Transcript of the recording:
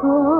Oh.